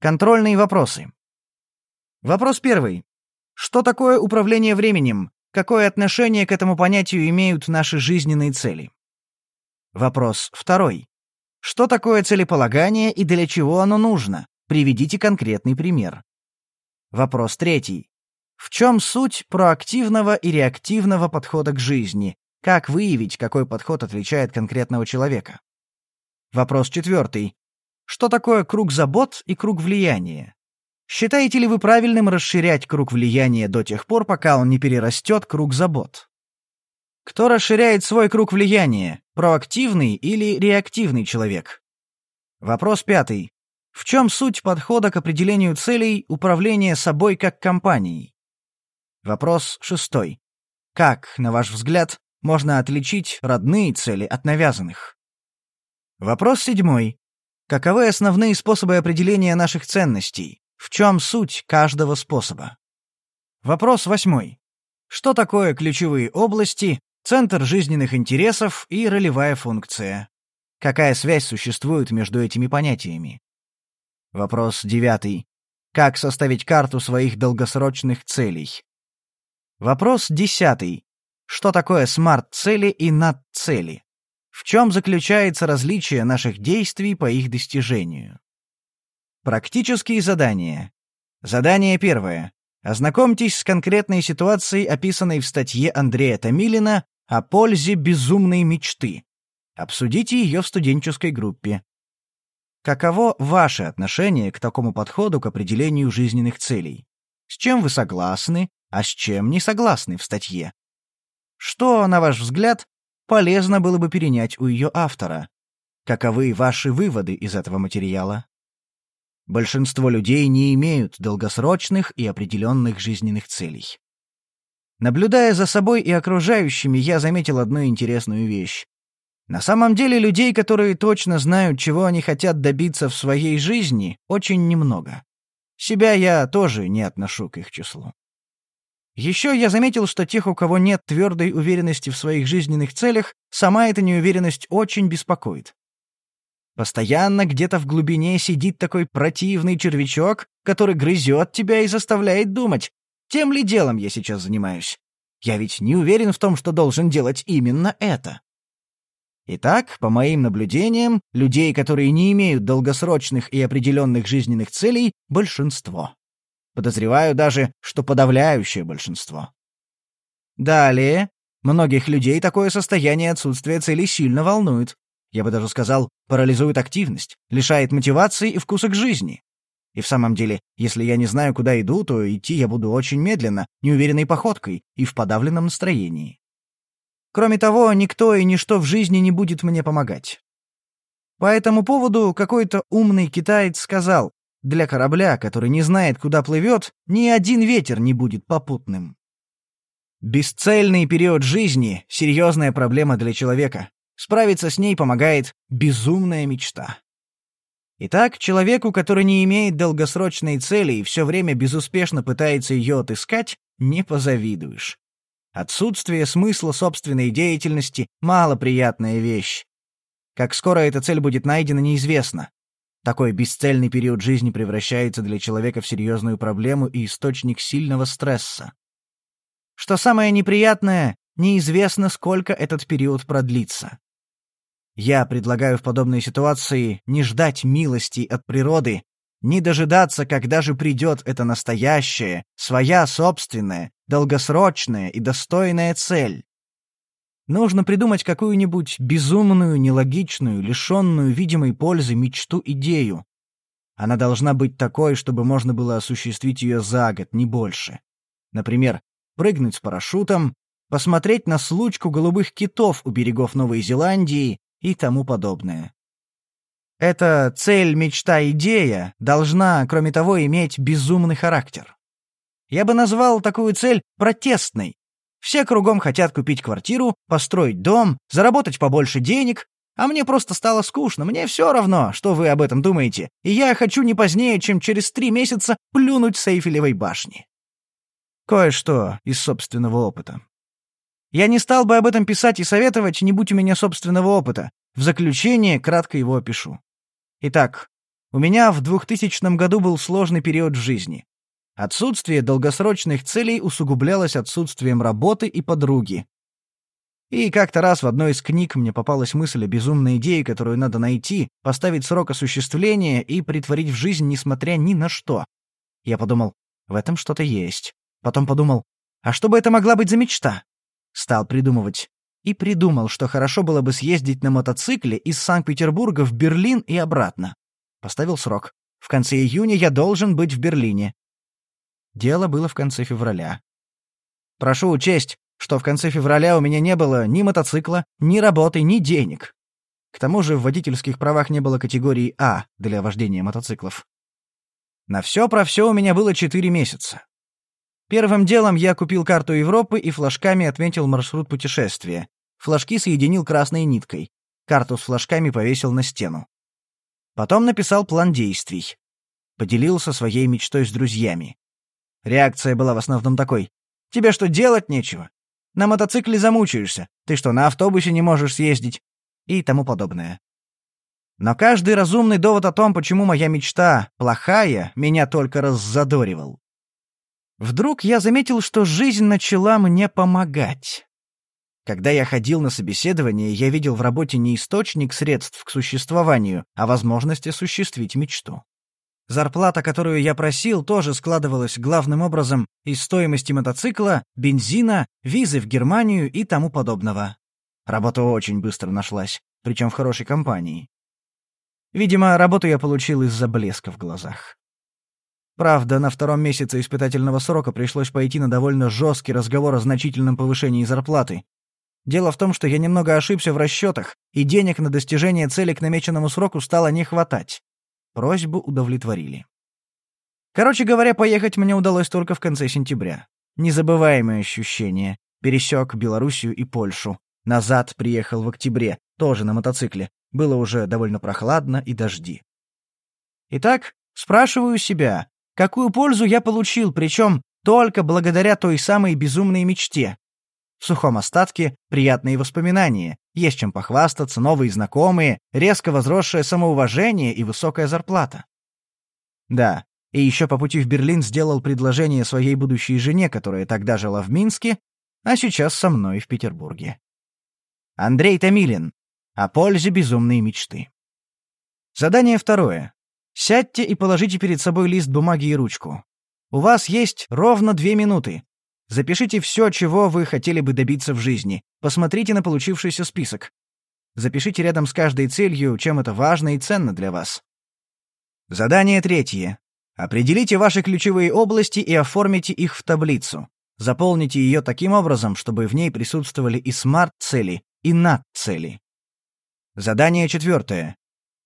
Контрольные вопросы. Вопрос первый. Что такое управление временем? Какое отношение к этому понятию имеют наши жизненные цели? Вопрос второй. Что такое целеполагание и для чего оно нужно? Приведите конкретный пример. Вопрос третий. В чем суть проактивного и реактивного подхода к жизни? Как выявить, какой подход отличает конкретного человека? Вопрос четвертый. Что такое круг забот и круг влияния? Считаете ли вы правильным расширять круг влияния до тех пор, пока он не перерастет круг забот? Кто расширяет свой круг влияния, проактивный или реактивный человек? Вопрос пятый. В чем суть подхода к определению целей управления собой как компанией? Вопрос шестой. Как, на ваш взгляд, можно отличить родные цели от навязанных? Вопрос седьмой. Каковы основные способы определения наших ценностей? В чем суть каждого способа? Вопрос восьмой. Что такое ключевые области, центр жизненных интересов и ролевая функция? Какая связь существует между этими понятиями? Вопрос девятый. Как составить карту своих долгосрочных целей? Вопрос десятый. Что такое смарт-цели и над-цели? В чем заключается различие наших действий по их достижению? Практические задания. Задание первое. Ознакомьтесь с конкретной ситуацией, описанной в статье Андрея Томилина о пользе безумной мечты. Обсудите ее в студенческой группе. Каково ваше отношение к такому подходу к определению жизненных целей? С чем вы согласны, а с чем не согласны в статье? Что, на ваш взгляд, полезно было бы перенять у ее автора. Каковы ваши выводы из этого материала? Большинство людей не имеют долгосрочных и определенных жизненных целей. Наблюдая за собой и окружающими, я заметил одну интересную вещь. На самом деле людей, которые точно знают, чего они хотят добиться в своей жизни, очень немного. Себя я тоже не отношу к их числу. Еще я заметил, что тех, у кого нет твердой уверенности в своих жизненных целях, сама эта неуверенность очень беспокоит. Постоянно где-то в глубине сидит такой противный червячок, который грызет тебя и заставляет думать, тем ли делом я сейчас занимаюсь. Я ведь не уверен в том, что должен делать именно это. Итак, по моим наблюдениям, людей, которые не имеют долгосрочных и определенных жизненных целей, большинство. Подозреваю даже, что подавляющее большинство. Далее, многих людей такое состояние отсутствия целей сильно волнует. Я бы даже сказал, парализует активность, лишает мотивации и вкуса к жизни. И в самом деле, если я не знаю, куда иду, то идти я буду очень медленно, неуверенной походкой и в подавленном настроении. Кроме того, никто и ничто в жизни не будет мне помогать. По этому поводу какой-то умный китаец сказал, для корабля, который не знает, куда плывет, ни один ветер не будет попутным. Бесцельный период жизни — серьезная проблема для человека. Справиться с ней помогает безумная мечта. Итак, человеку, который не имеет долгосрочной цели и все время безуспешно пытается ее отыскать, не позавидуешь. Отсутствие смысла собственной деятельности — малоприятная вещь. Как скоро эта цель будет найдена, неизвестно. Такой бесцельный период жизни превращается для человека в серьезную проблему и источник сильного стресса. Что самое неприятное, неизвестно, сколько этот период продлится. Я предлагаю в подобной ситуации не ждать милости от природы, не дожидаться, когда же придет эта настоящая, своя собственная, долгосрочная и достойная цель. Нужно придумать какую-нибудь безумную, нелогичную, лишенную видимой пользы мечту-идею. Она должна быть такой, чтобы можно было осуществить ее за год, не больше. Например, прыгнуть с парашютом, посмотреть на случку голубых китов у берегов Новой Зеландии и тому подобное. Эта цель, мечта, идея должна, кроме того, иметь безумный характер. Я бы назвал такую цель протестной, все кругом хотят купить квартиру, построить дом, заработать побольше денег, а мне просто стало скучно, мне все равно, что вы об этом думаете, и я хочу не позднее, чем через три месяца плюнуть с Эйфелевой башни. Кое-что из собственного опыта. Я не стал бы об этом писать и советовать, не будь у меня собственного опыта. В заключение кратко его опишу. Итак, У меня в 2000 году был сложный период в жизни. Отсутствие долгосрочных целей усугублялось отсутствием работы и подруги. И как-то раз в одной из книг мне попалась мысль о безумной идее, которую надо найти, поставить срок осуществления и притворить в жизнь, несмотря ни на что. Я подумал, в этом что-то есть. Потом подумал, а что бы это могла быть за мечта? Стал придумывать. И придумал, что хорошо было бы съездить на мотоцикле из Санкт-Петербурга в Берлин и обратно. Поставил срок. В конце июня я должен быть в Берлине. Дело было в конце февраля. Прошу учесть, что в конце февраля у меня не было ни мотоцикла, ни работы, ни денег. К тому же в водительских правах не было категории А для вождения мотоциклов. На все про все у меня было четыре месяца. Первым делом я купил карту Европы и флажками отметил маршрут путешествия. Флажки соединил красной ниткой. Карту с флажками повесил на стену. Потом написал план действий. Поделился своей мечтой с друзьями. Реакция была в основном такой. «Тебе что, делать нечего? На мотоцикле замучаешься. Ты что, на автобусе не можешь съездить?» И тому подобное. Но каждый разумный довод о том, почему моя мечта плохая, меня только раззадоривал. Вдруг я заметил, что жизнь начала мне помогать. Когда я ходил на собеседование, я видел в работе не источник средств к существованию, а возможность осуществить мечту. Зарплата, которую я просил, тоже складывалась главным образом из стоимости мотоцикла, бензина, визы в Германию и тому подобного. Работа очень быстро нашлась, причем в хорошей компании. Видимо, работу я получил из-за блеска в глазах. Правда, на втором месяце испытательного срока пришлось пойти на довольно жесткий разговор о значительном повышении зарплаты. Дело в том, что я немного ошибся в расчетах, и денег на достижение цели к намеченному сроку стало не хватать. Просьбу удовлетворили. Короче говоря, поехать мне удалось только в конце сентября. Незабываемое ощущение. Пересек Белоруссию и Польшу. Назад приехал в октябре, тоже на мотоцикле. Было уже довольно прохладно и дожди. Итак, спрашиваю себя, какую пользу я получил, причем только благодаря той самой безумной мечте, в сухом остатке приятные воспоминания, есть чем похвастаться, новые знакомые, резко возросшее самоуважение и высокая зарплата. Да, и еще по пути в Берлин сделал предложение своей будущей жене, которая тогда жила в Минске, а сейчас со мной в Петербурге. Андрей Томилин. О пользе безумной мечты. Задание второе. Сядьте и положите перед собой лист бумаги и ручку. У вас есть ровно две минуты. Запишите все, чего вы хотели бы добиться в жизни. Посмотрите на получившийся список. Запишите рядом с каждой целью, чем это важно и ценно для вас. Задание третье. Определите ваши ключевые области и оформите их в таблицу. Заполните ее таким образом, чтобы в ней присутствовали и смарт-цели, и над-цели. Задание четвертое.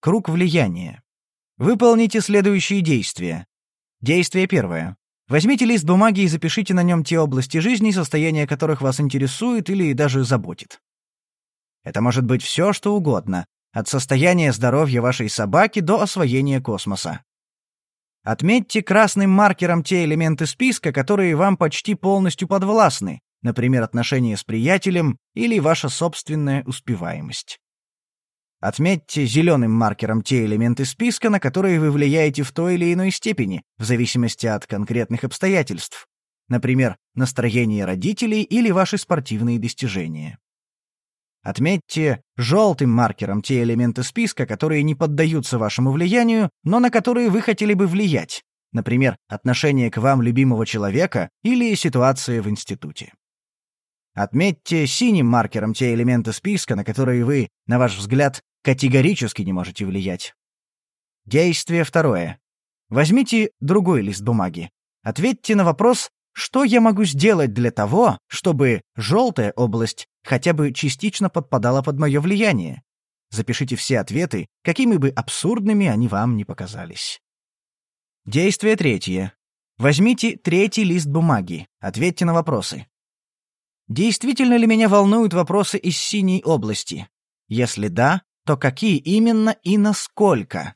Круг влияния. Выполните следующие действия. Действие первое. Возьмите лист бумаги и запишите на нем те области жизни, состояние которых вас интересует или даже заботит. Это может быть все, что угодно, от состояния здоровья вашей собаки до освоения космоса. Отметьте красным маркером те элементы списка, которые вам почти полностью подвластны, например, отношения с приятелем или ваша собственная успеваемость. Отметьте зеленым маркером те элементы списка, на которые вы влияете в той или иной степени, в зависимости от конкретных обстоятельств. Например, настроение родителей или ваши спортивные достижения. Отметьте желтым маркером те элементы списка, которые не поддаются вашему влиянию, но на которые вы хотели бы влиять. Например, отношение к вам любимого человека или ситуация в институте. Отметьте синим маркером те элементы списка, на которые вы, на ваш взгляд, категорически не можете влиять. Действие второе. Возьмите другой лист бумаги. Ответьте на вопрос, что я могу сделать для того, чтобы желтая область хотя бы частично подпадала под мое влияние. Запишите все ответы, какими бы абсурдными они вам не показались. Действие третье. Возьмите третий лист бумаги. Ответьте на вопросы. Действительно ли меня волнуют вопросы из синей области? Если да, то какие именно и насколько?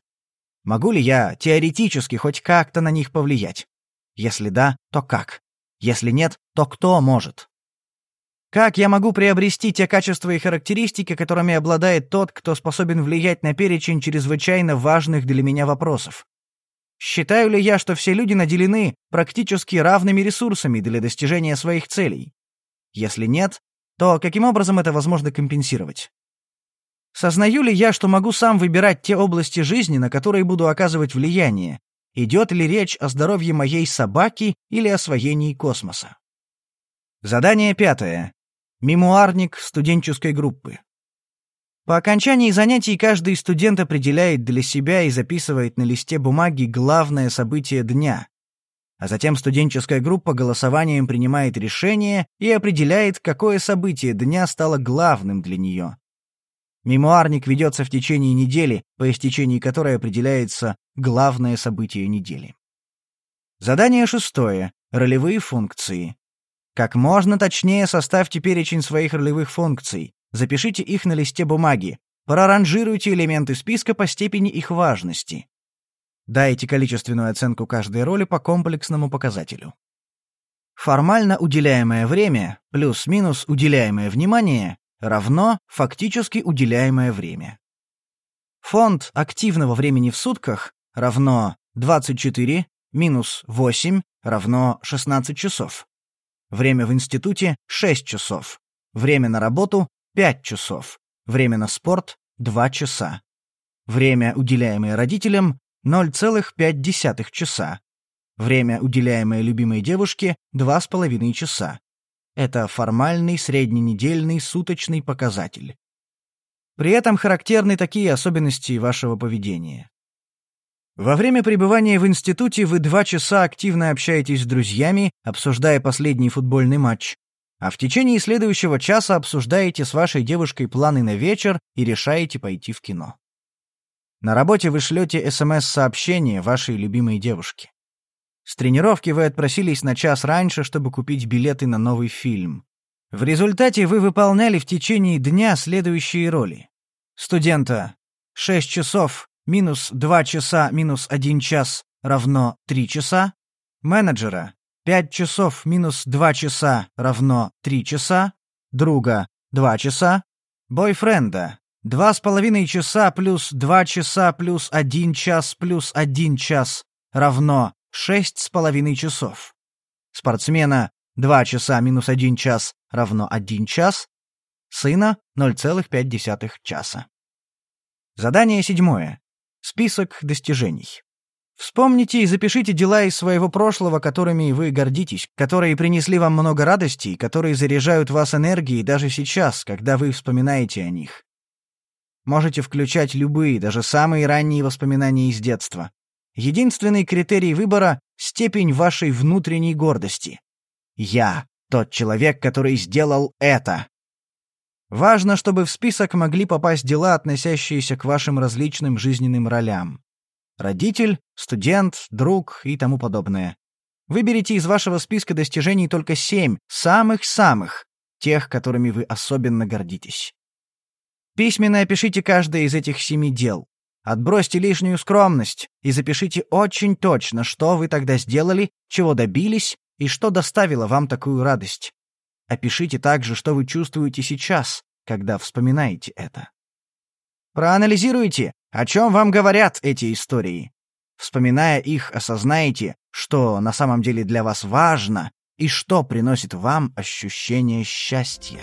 Могу ли я теоретически хоть как-то на них повлиять? Если да, то как? Если нет, то кто может? Как я могу приобрести те качества и характеристики, которыми обладает тот, кто способен влиять на перечень чрезвычайно важных для меня вопросов? Считаю ли я, что все люди наделены практически равными ресурсами для достижения своих целей? Если нет, то каким образом это возможно компенсировать? Сознаю ли я, что могу сам выбирать те области жизни, на которые буду оказывать влияние? Идет ли речь о здоровье моей собаки или освоении космоса? Задание пятое. Мемуарник студенческой группы. По окончании занятий каждый студент определяет для себя и записывает на листе бумаги главное событие дня. А затем студенческая группа голосованием принимает решение и определяет, какое событие дня стало главным для нее. Мемуарник ведется в течение недели, по истечении которой определяется главное событие недели. Задание шестое. Ролевые функции. Как можно точнее составьте перечень своих ролевых функций, запишите их на листе бумаги, проранжируйте элементы списка по степени их важности. Дайте количественную оценку каждой роли по комплексному показателю. Формально уделяемое время плюс-минус уделяемое внимание равно фактически уделяемое время. Фонд активного времени в сутках равно 24 минус 8 равно 16 часов. Время в институте — 6 часов. Время на работу — 5 часов. Время на спорт — 2 часа. Время, уделяемое родителям — 0,5 часа. Время, уделяемое любимой девушке — 2,5 часа. Это формальный средненедельный суточный показатель. При этом характерны такие особенности вашего поведения. Во время пребывания в институте вы два часа активно общаетесь с друзьями, обсуждая последний футбольный матч, а в течение следующего часа обсуждаете с вашей девушкой планы на вечер и решаете пойти в кино. На работе вы шлете СМС-сообщение вашей любимой девушке. С тренировки вы отпросились на час раньше, чтобы купить билеты на новый фильм. В результате вы выполняли в течение дня следующие роли. Студента — 6 часов, минус 2 часа минус 1 час равно 3 часа, менеджера 5 часов минус 2 часа равно 3 часа, друга 2 часа, бойфренда 2,5 часа плюс 2 часа плюс 1 час плюс 1 час равно 6,5 часов. Спортсмена 2 часа минус 1 час равно 1 час, сына 0,5 часа. Задание седьмое. Список достижений. Вспомните и запишите дела из своего прошлого, которыми вы гордитесь, которые принесли вам много радости, которые заряжают вас энергией даже сейчас, когда вы вспоминаете о них. Можете включать любые, даже самые ранние воспоминания из детства. Единственный критерий выбора — степень вашей внутренней гордости. Я — тот человек, который сделал это. Важно, чтобы в список могли попасть дела, относящиеся к вашим различным жизненным ролям. Родитель, студент, друг и тому подобное. Выберите из вашего списка достижений только семь, самых-самых, тех, которыми вы особенно гордитесь. Письменно опишите каждое из этих семи дел. Отбросьте лишнюю скромность и запишите очень точно, что вы тогда сделали, чего добились и что доставило вам такую радость. Опишите также, что вы чувствуете сейчас, когда вспоминаете это. Проанализируйте, о чем вам говорят эти истории. Вспоминая их, осознаете, что на самом деле для вас важно и что приносит вам ощущение счастья.